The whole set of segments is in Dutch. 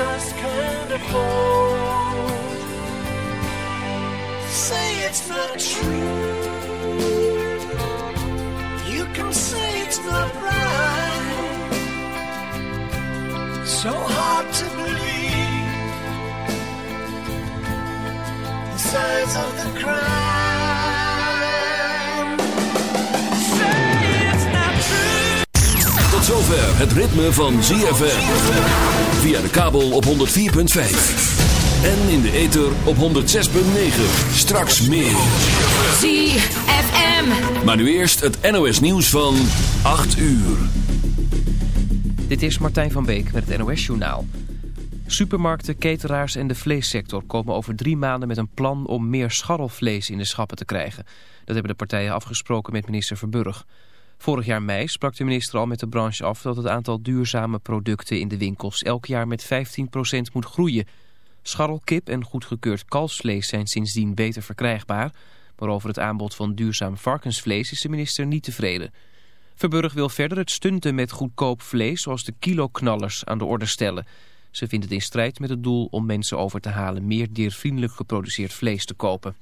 just can't afford. Say it's not true. You can say it's not right. So hard to believe. The size of the crime. Zover het ritme van ZFM. Via de kabel op 104.5. En in de ether op 106.9. Straks meer. ZFM. Maar nu eerst het NOS nieuws van 8 uur. Dit is Martijn van Beek met het NOS Journaal. Supermarkten, cateraars en de vleessector komen over drie maanden met een plan om meer scharrelvlees in de schappen te krijgen. Dat hebben de partijen afgesproken met minister Verburg. Vorig jaar mei sprak de minister al met de branche af dat het aantal duurzame producten in de winkels elk jaar met 15% moet groeien. Scharrelkip en goedgekeurd kalfsvlees zijn sindsdien beter verkrijgbaar. Maar over het aanbod van duurzaam varkensvlees is de minister niet tevreden. Verburg wil verder het stunten met goedkoop vlees zoals de kiloknallers aan de orde stellen. Ze vindt het in strijd met het doel om mensen over te halen meer diervriendelijk geproduceerd vlees te kopen.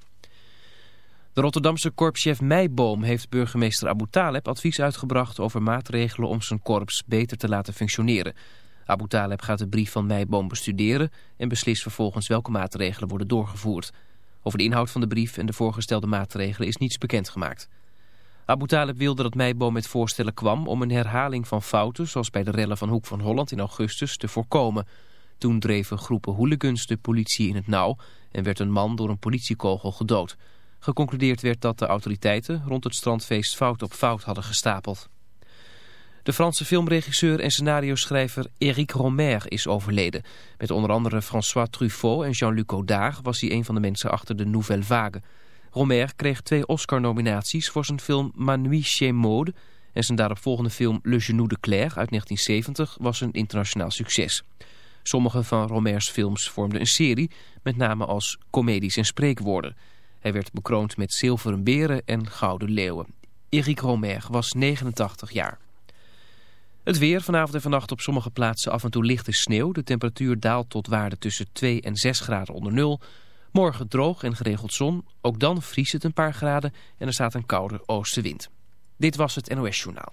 De Rotterdamse korpschef Meijboom heeft burgemeester Abu Taleb advies uitgebracht over maatregelen om zijn korps beter te laten functioneren. Abu Taleb gaat de brief van Meijboom bestuderen en beslist vervolgens welke maatregelen worden doorgevoerd. Over de inhoud van de brief en de voorgestelde maatregelen is niets bekendgemaakt. Abu Talib wilde dat Meijboom met voorstellen kwam om een herhaling van fouten, zoals bij de rellen van Hoek van Holland in augustus, te voorkomen. Toen dreven groepen hooligans de politie in het nauw en werd een man door een politiekogel gedood. Geconcludeerd werd dat de autoriteiten rond het strandfeest fout op fout hadden gestapeld. De Franse filmregisseur en scenario-schrijver Éric Romer is overleden. Met onder andere François Truffaut en Jean-Luc Godard was hij een van de mensen achter de Nouvelle Vague. Romer kreeg twee Oscar-nominaties voor zijn film Manui chez Maude... en zijn daaropvolgende film Le Genou de Claire uit 1970 was een internationaal succes. Sommige van Romers films vormden een serie, met name als comedies en spreekwoorden. Hij werd bekroond met zilveren beren en gouden leeuwen. Eric Romer was 89 jaar. Het weer vanavond en vannacht op sommige plaatsen af en toe lichte sneeuw. De temperatuur daalt tot waarde tussen 2 en 6 graden onder nul. Morgen droog en geregeld zon. Ook dan vriest het een paar graden en er staat een koude oostenwind. Dit was het NOS Journaal.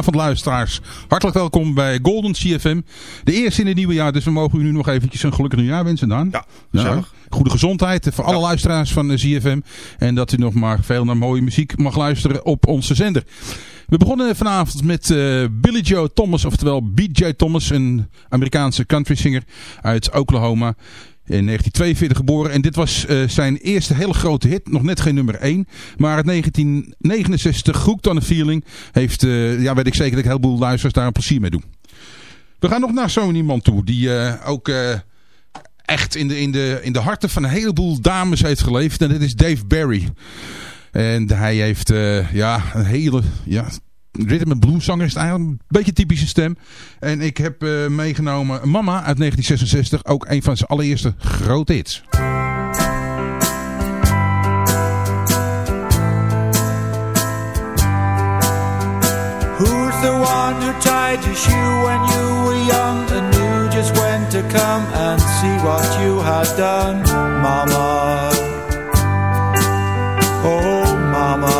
Goedenavond luisteraars. Hartelijk welkom bij Golden CFM. De eerste in het nieuwe jaar, dus we mogen u nu nog eventjes een gelukkig nieuwjaar wensen, Dan. Ja, gezellig. Goede gezondheid voor alle luisteraars van CFM. En dat u nog maar veel naar mooie muziek mag luisteren op onze zender. We begonnen vanavond met uh, Billy Joe Thomas, oftewel BJ Thomas, een Amerikaanse country singer uit Oklahoma. In 1942 geboren en dit was uh, zijn eerste hele grote hit. Nog net geen nummer 1. Maar in 1969, Hooked on a Feeling, heeft, uh, ja weet ik zeker dat een heleboel luisteraars daar een plezier mee doen. We gaan nog naar zo'n iemand toe die uh, ook echt in de, in, de, in de harten van een heleboel dames heeft geleefd. En dat is Dave Barry. En hij heeft ja, een hele ja, rhythm and blues is eigenlijk een beetje typische stem. En ik heb uh, meegenomen Mama uit 1966, ook een van zijn allereerste grote hits. Who's the one who tied your shoe when you were young and you just went to come and see what you had done, Mama? Oh, Mama.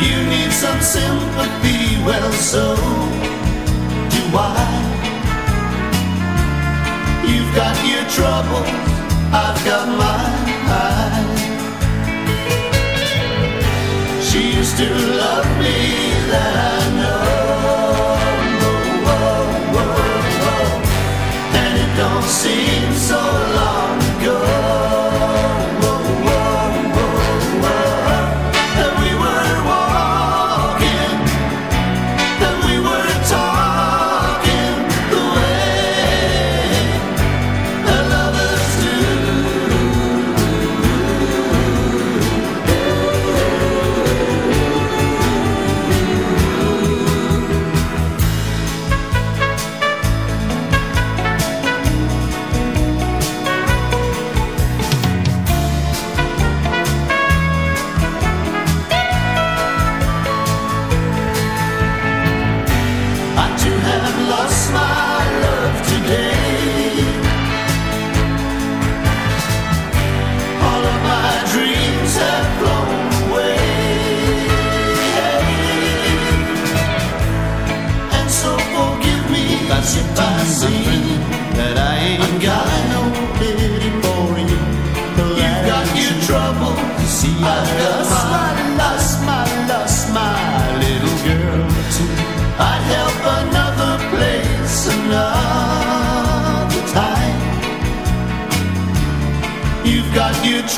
You need some sympathy, well, so do I. You've got your troubles, I've got mine. She used to love me, that I know.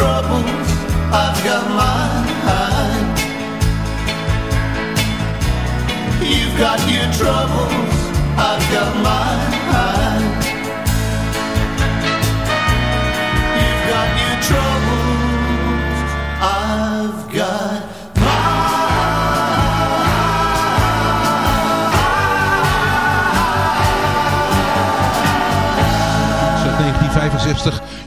troubles, I've got mine. You've got your troubles, I've got mine.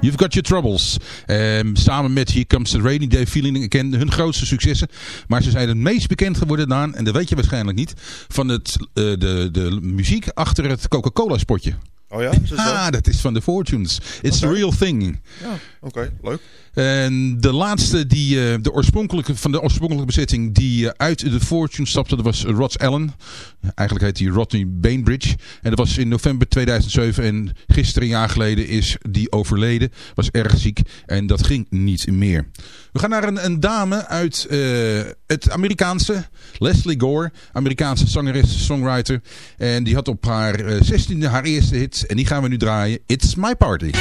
You've Got Your Troubles. Um, samen met Here Comes the Rainy Day Feeling kenden hun grootste successen. Maar ze zijn het meest bekend geworden daan, en dat weet je waarschijnlijk niet, van het, eh, de, de muziek achter het Coca-Cola spotje. Oh ja? Ah, dat is van The Fortunes. It's the real thing. Ja, oké. Leuk. En de laatste die, eh, de oorspronkelijke, van de oorspronkelijke bezetting die eh, uit de Fortune stapte, dat was Rod Allen. Eigenlijk heet hij Rodney Bainbridge. En dat was in november 2007 en gisteren een jaar geleden is die overleden. Was erg ziek en dat ging niet meer. We gaan naar een, een dame uit eh, het Amerikaanse, Leslie Gore. Amerikaanse zangeres, songwriter. En die had op haar 16e haar eerste hit en die gaan we nu draaien. It's My Party.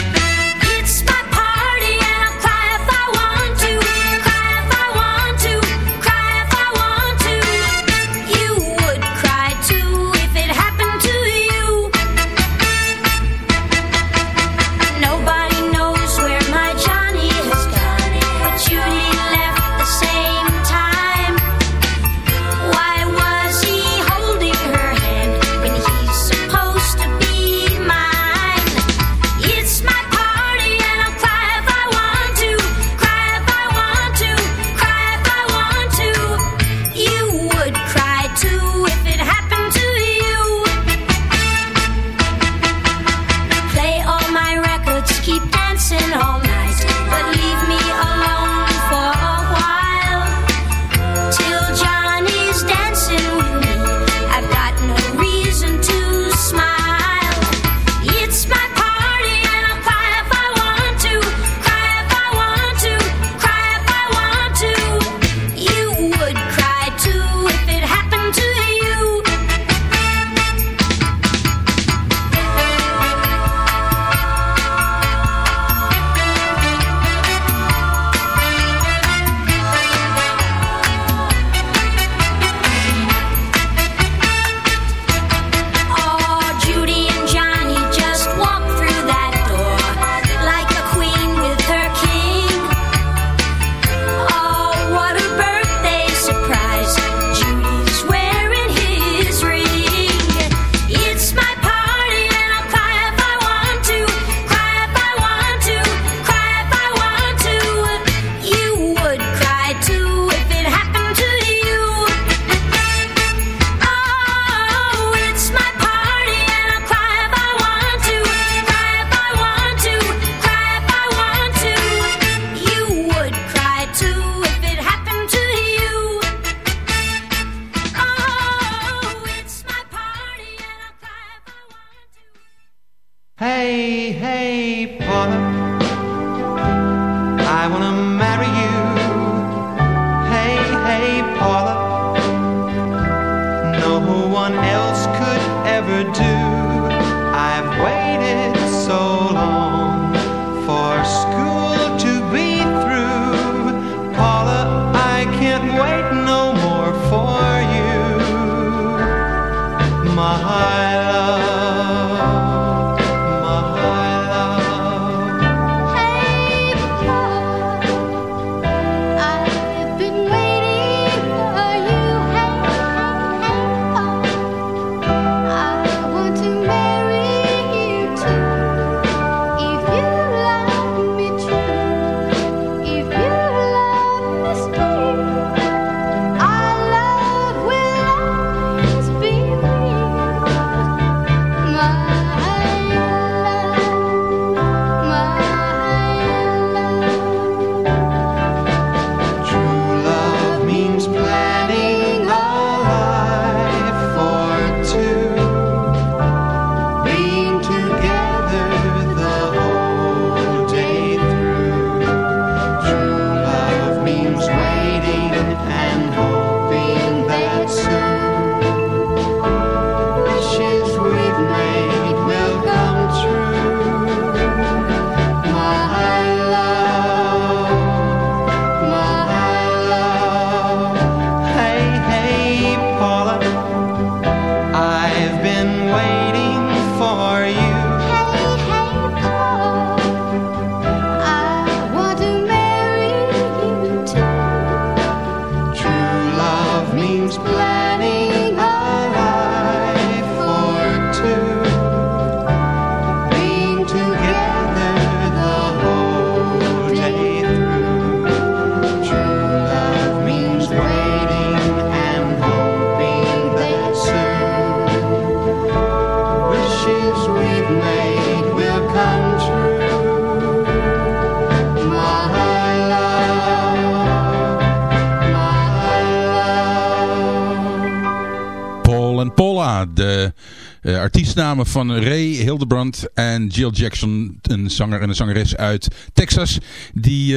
Van Ray Hildebrand en Jill Jackson, een zanger en een zangeres uit Texas, die...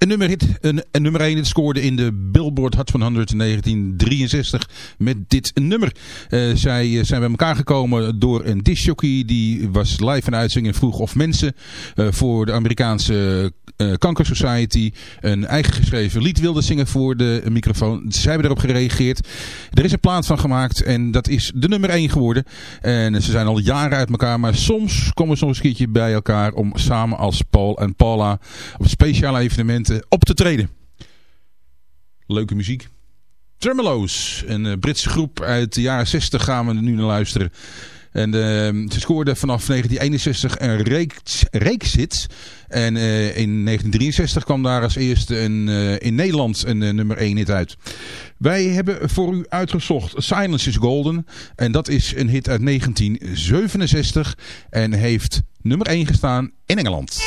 Een nummer, hit, een, een nummer 1 scoorde in de Billboard Hot 100 in 1963 met dit nummer. Uh, zij zijn bij elkaar gekomen door een discjockey. Die was live in uitzending en vroeg of mensen uh, voor de Amerikaanse Kanker Society een eigen geschreven lied wilden zingen voor de microfoon. Zij hebben erop gereageerd. Er is een plaat van gemaakt en dat is de nummer 1 geworden. En ze zijn al jaren uit elkaar, maar soms komen ze nog een keertje bij elkaar om samen als Paul en Paula op speciale evenementen op te treden. Leuke muziek. Tremolo's, een Britse groep uit de jaren 60 gaan we nu naar luisteren. En uh, ze scoorden vanaf 1961 een reekshit. En uh, in 1963 kwam daar als eerste een, in Nederland een nummer 1 hit uit. Wij hebben voor u uitgezocht Silence is Golden. En dat is een hit uit 1967. En heeft nummer 1 gestaan in Engeland.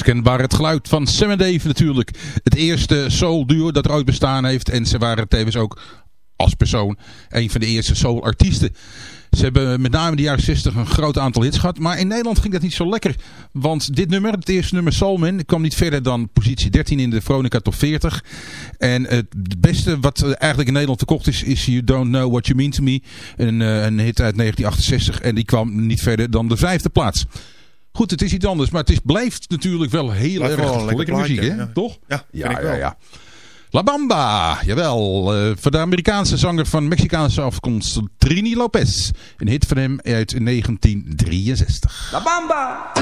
Onmiskenbaar het geluid van Sam Dave natuurlijk. Het eerste soul duo dat er ooit bestaan heeft. En ze waren tevens ook als persoon een van de eerste soul artiesten. Ze hebben met name in de jaren 60 een groot aantal hits gehad. Maar in Nederland ging dat niet zo lekker. Want dit nummer, het eerste nummer Soulman, kwam niet verder dan positie 13 in de Veronica Top 40. En het beste wat eigenlijk in Nederland verkocht is, is You Don't Know What You Mean To Me. Een, eh, een hit uit 1968 en die kwam niet verder dan de vijfde plaats. Goed, het is iets anders, maar het is, blijft natuurlijk wel heel erg lekker lekker muziek, hè? ja. Toch? Ja, vind ja, ik wel. ja, ja. La Bamba, jawel. eh, voor de Amerikaanse zanger van Mexicaanse afkomst Trini Lopez. Een hit van hem uit 1963. La Bamba.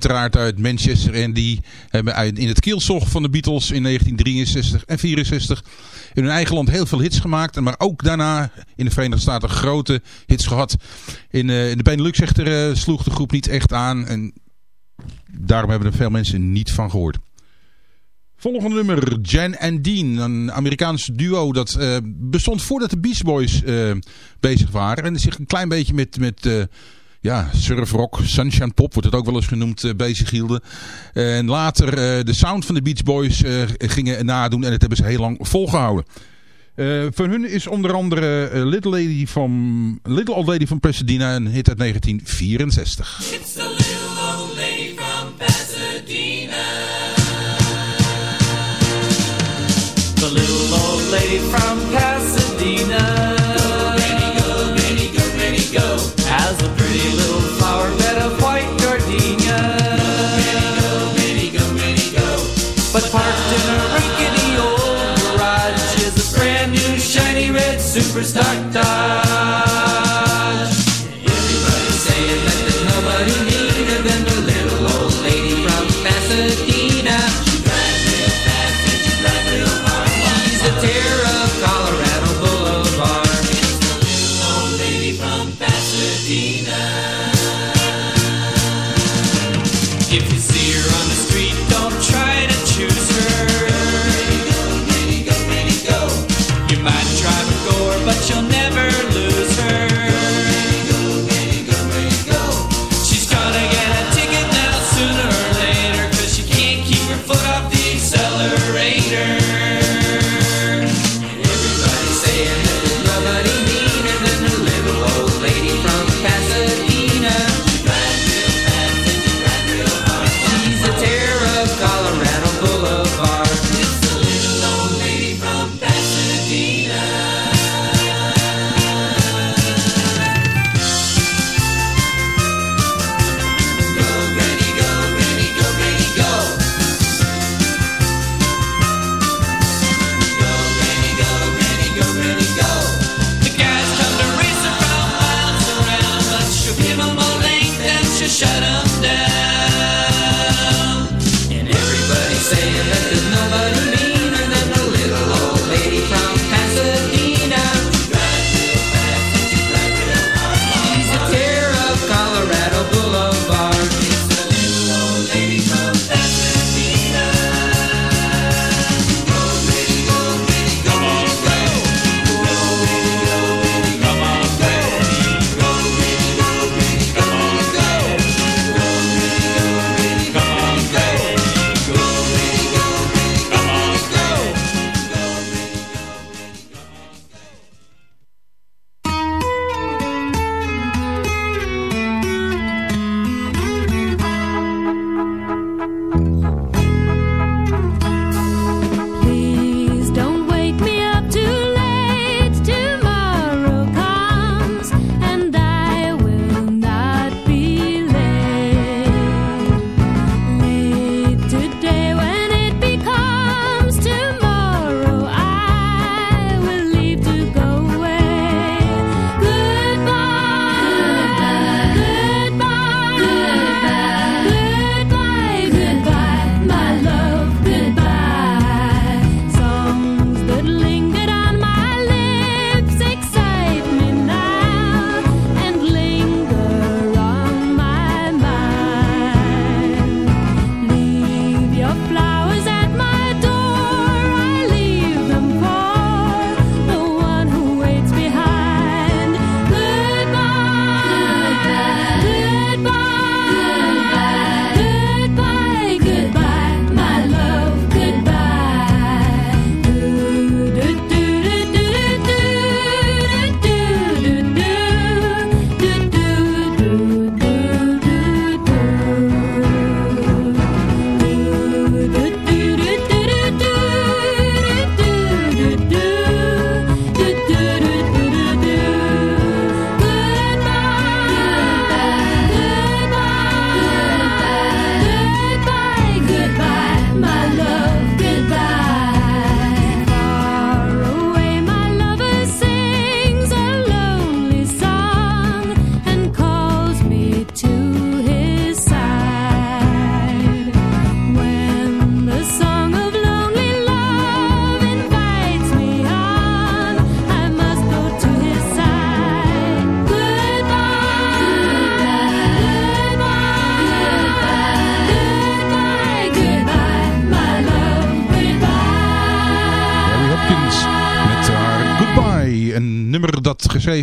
Uiteraard uit Manchester. En die hebben in het kielzog van de Beatles in 1963 en 64 in hun eigen land heel veel hits gemaakt. Maar ook daarna in de Verenigde Staten grote hits gehad. In, eh, in de Benelux echter eh, sloeg de groep niet echt aan. En daarom hebben er veel mensen niet van gehoord. Volgende nummer, Jan en Dean. Een Amerikaans duo dat eh, bestond voordat de Beach Boys bezig waren. En zich een klein beetje met, met ja, surfrock, sunshine pop wordt het ook wel eens genoemd, eh, bezig hielden. En later eh, de sound van de Beach Boys eh, gingen nadoen en dat hebben ze heel lang volgehouden. Eh van hun is onder andere Little, Lady from, Little Old Lady van Pasadena, een hit uit 1964.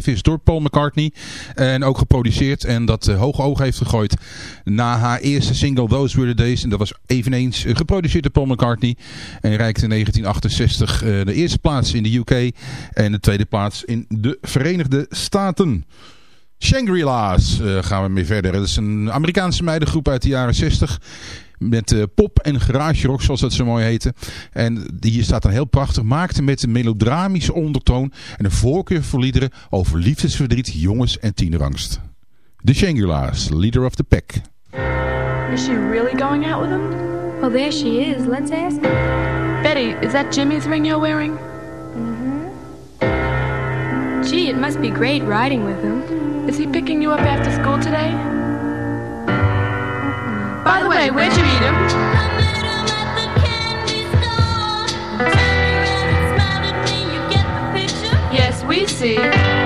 Is door Paul McCartney. En ook geproduceerd en dat uh, hoge oog heeft gegooid na haar eerste single Those Were The Days. En dat was eveneens uh, geproduceerd door Paul McCartney. En reikte in 1968 uh, de eerste plaats in de UK en de tweede plaats in de Verenigde Staten. Shangri-La's gaan we mee verder. Dat is een Amerikaanse meidengroep uit de jaren 60 met uh, pop en garage rock zoals dat zo mooi heette. En hier staat dan heel prachtig. Maakte met een melodramische ondertoon en een voorkeur voor liederen over liefdesverdriet, jongens en tienerangst. De Shangri-La's, leader of the pack. Is she really going out with him? Well, there she is. Let's ask her. Betty, is that Jimmy's ring you're wearing? Gee, it must be great riding with him. Is he picking you up after school today? By the way, where'd you meet him? Yes, we see.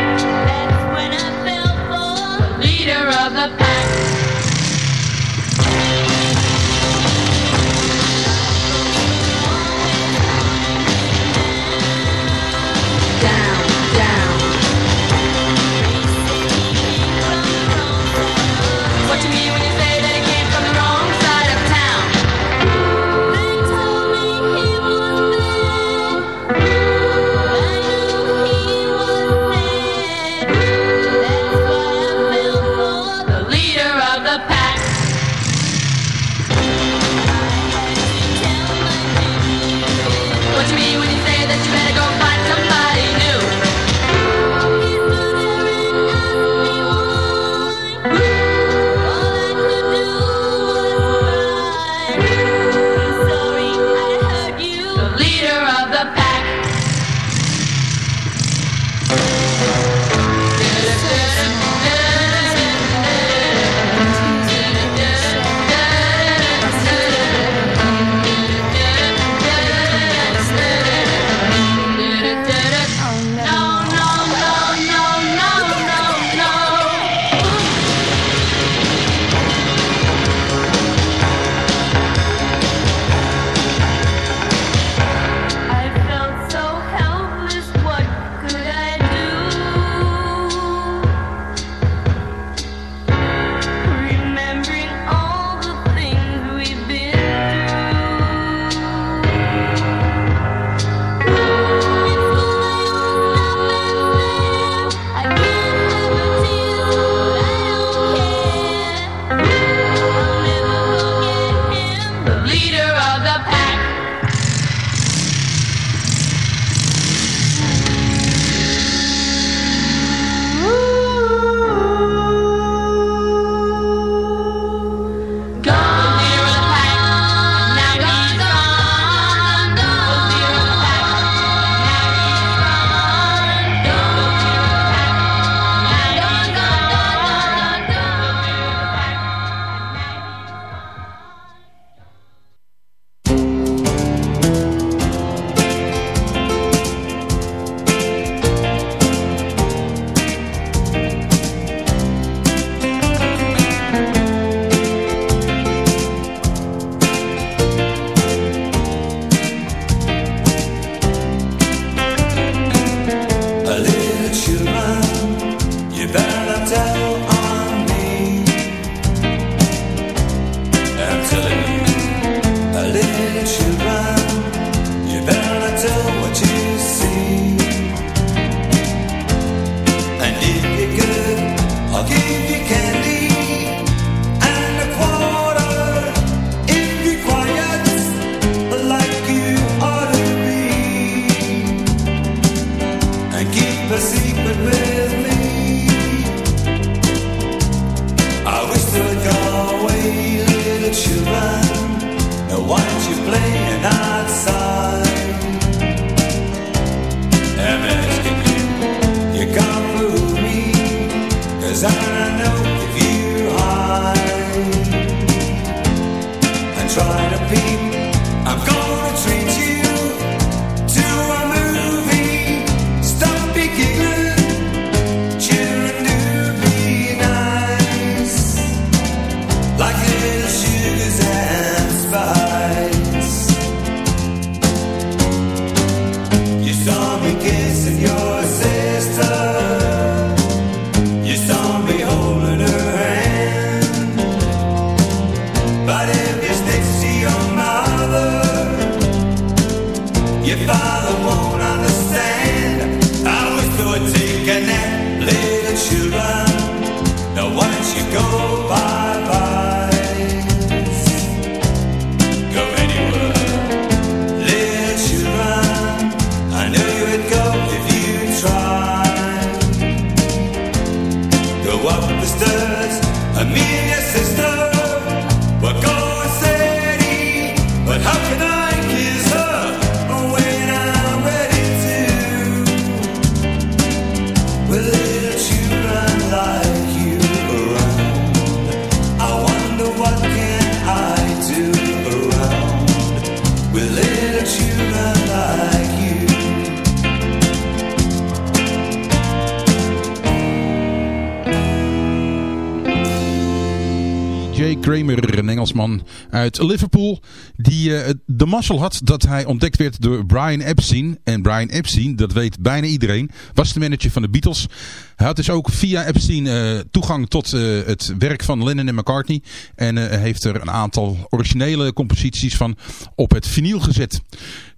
Kramer, een Engelsman uit Liverpool, die eh, de mazzel had dat hij ontdekt werd door Brian Epstein. En Brian Epstein, dat weet bijna iedereen, was de manager van de Beatles. Hij had dus ook via Epstein eh, toegang tot eh, het werk van Lennon en McCartney. En heeft er een aantal originele composities van op het vinyl gezet.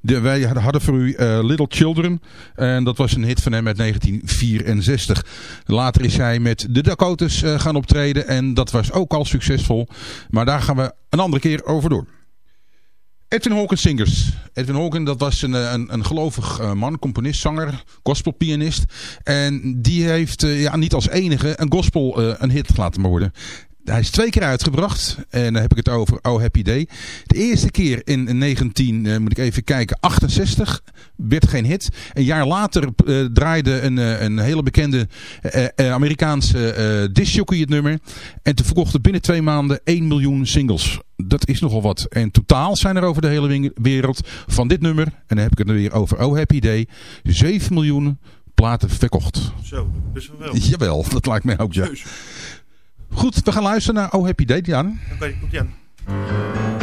De, wij hadden voor u eh, Little Children. En dat was een hit van hem uit 1964. Later is hij met de Dakotas eh, gaan optreden. En dat was ook al succesvol. Maar daar gaan we een andere keer over door. Edwin Hawkins Singers. Edwin Hawkins, dat was een, een, een gelovig eh, man, componist, zanger, gospelpianist. En die heeft ja, niet als enige een gospel een hit laten worden. Hij is twee keer uitgebracht. En dan heb ik het over Oh Happy Day. De eerste keer in 19, eh, moet ik even kijken, 68. Werd geen hit. Een jaar later eh, draaide een, eh, een hele bekende Amerikaanse eh discjockey het nummer. En toen verkocht het binnen twee maanden 1 miljoen singles. Dat is nogal wat. En totaal zijn er over de hele wereld van dit nummer, en dan heb ik het nu weer over Oh Happy Day, 7 miljoen platen verkocht. Zo, best wel wel. Jawel, dat lijkt mij ook ja. Goed, we gaan luisteren naar Oh Happy Day, Jan. Oké, ie aan.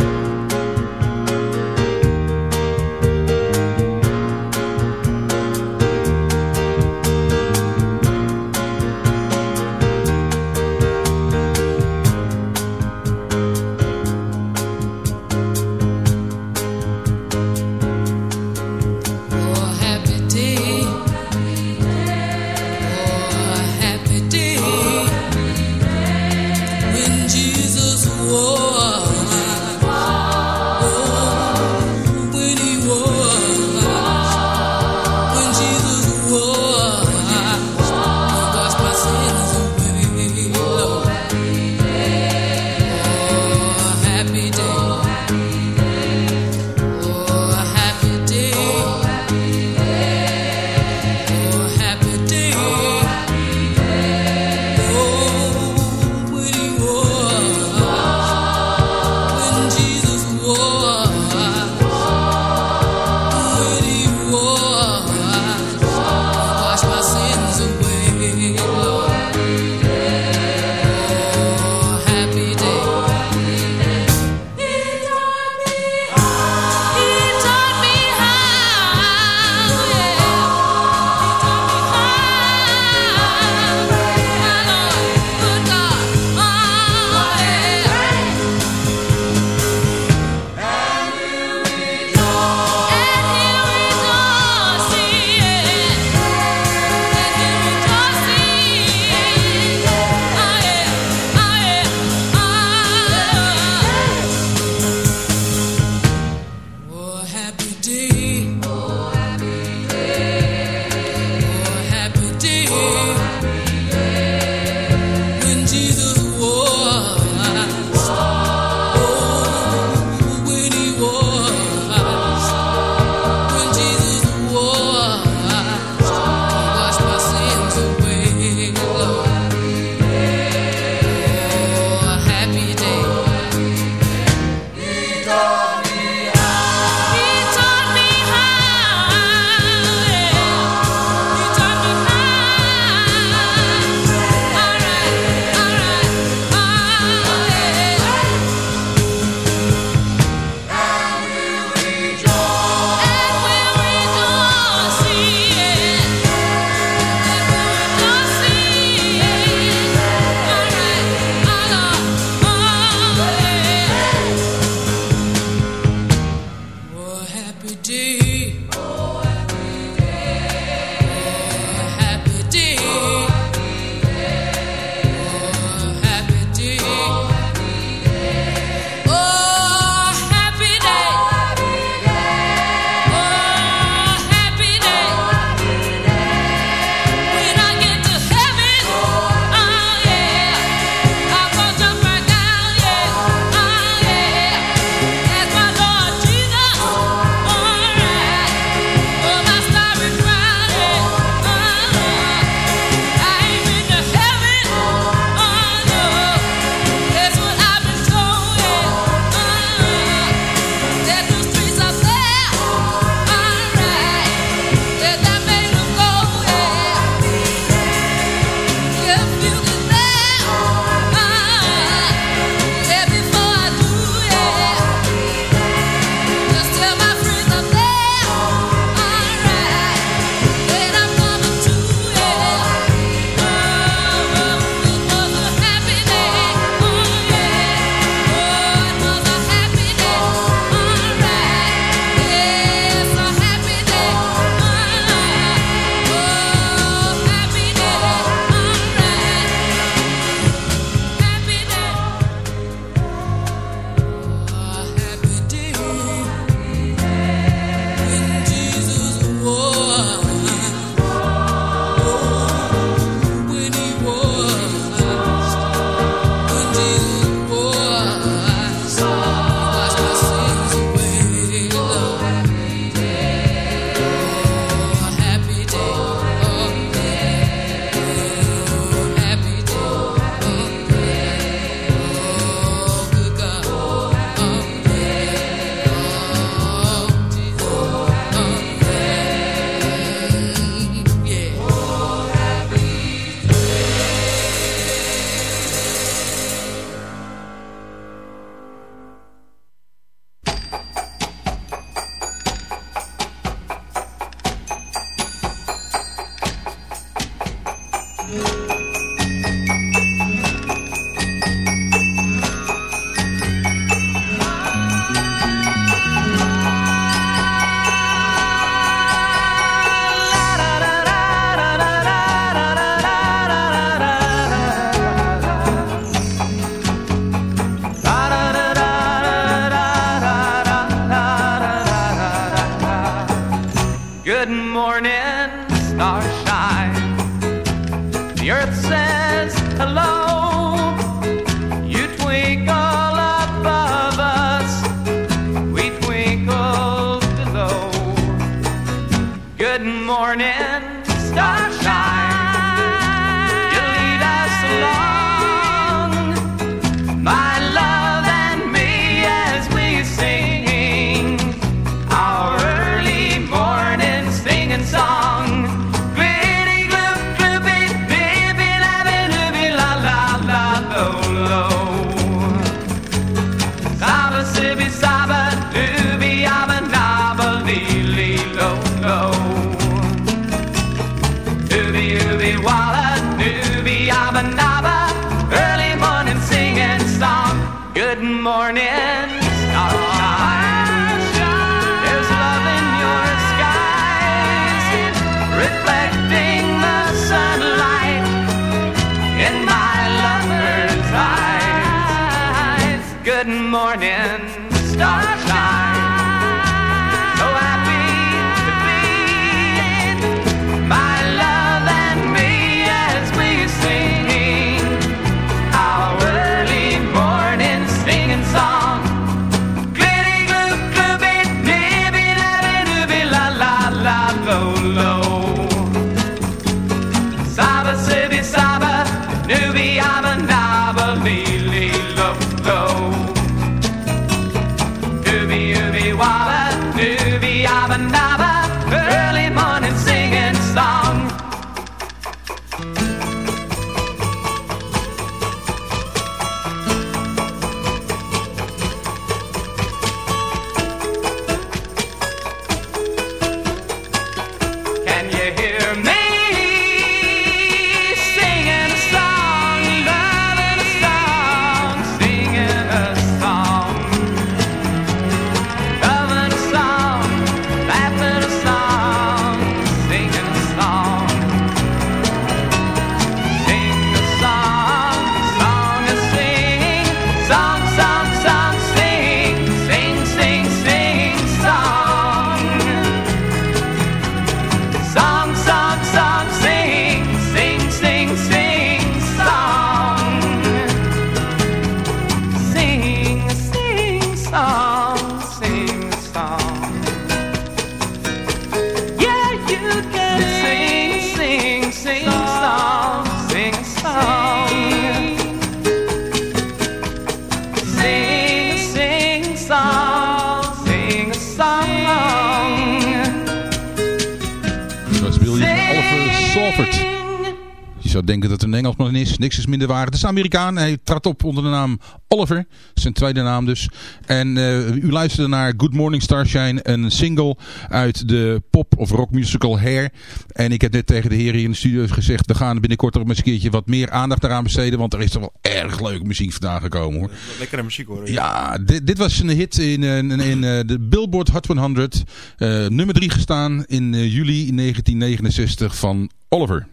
Niks is minder waar. Het is een Amerikaan. Hij trad op onder de naam Oliver. Zijn tweede naam dus. En eh, u luisterde naar Good Morning Starshine. Een single uit de pop- of rockmusical Hair. En ik heb net tegen de heren hier in de studio gezegd. We gaan binnenkort er eens een keertje wat meer aandacht eraan besteden. Want er is toch wel erg leuke muziek vandaan gekomen hoor. Lekkere muziek hoor. Ja, dit, dit was een hit in, eh, in, in eh, de Billboard Hot 100. eh, nummer 3 gestaan in juli 1969 van Oliver.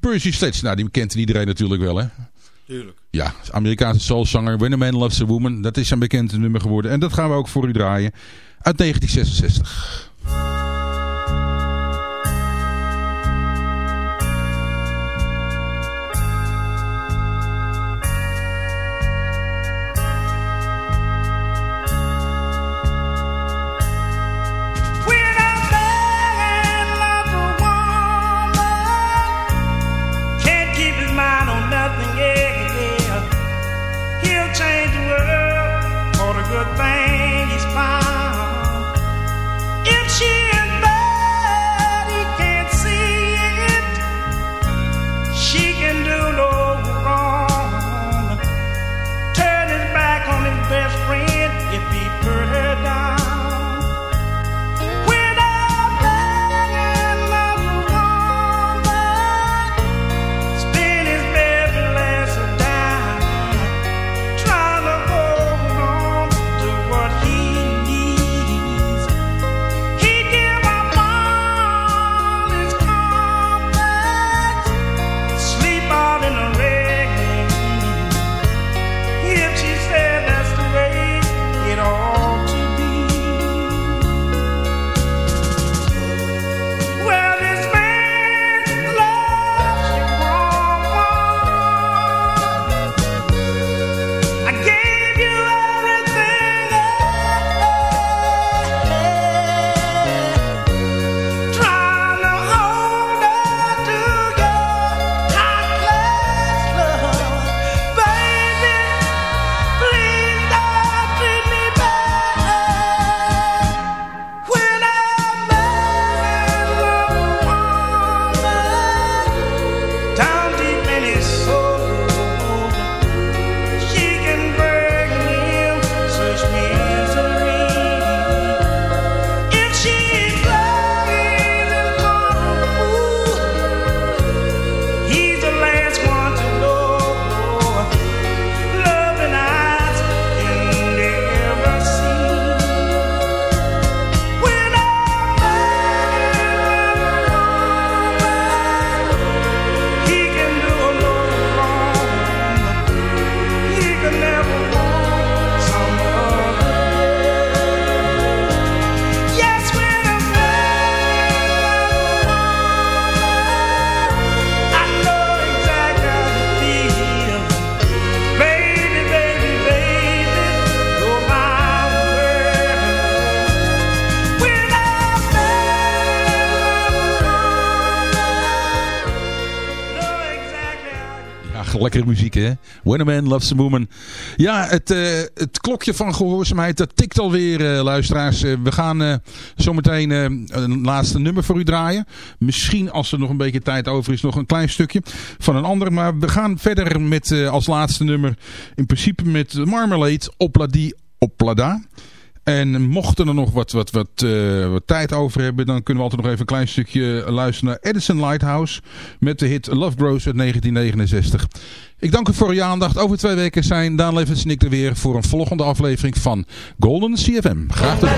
Percy Sledge, nou die kent iedereen natuurlijk wel hè. Tuurlijk. Ja, Amerikaanse soulzanger When a Man Loves a Woman. Dat is een bekend nummer geworden. En dat gaan we ook voor u draaien. Uit 1966. Lekkere muziek, hè? When a Man Loves a Woman. Ja, het, eh, het klokje van gehoorzaamheid, dat tikt alweer, eh, luisteraars. Eh, we gaan zometeen een laatste nummer voor u draaien. Misschien, als er nog een beetje tijd over is, nog een klein stukje van een ander. Maar we gaan verder met als laatste nummer, in principe met Marmalade, Opladi Oplada. En mochten er nog wat, wat, wat, eh, wat tijd over hebben, dan kunnen we altijd nog even een klein stukje luisteren naar Edison Lighthouse met de hit Love Grows uit 1969. Ik dank u voor uw aandacht. Over twee weken zijn Daan Levens en ik er weer voor een volgende aflevering van Golden CFM. Graag tot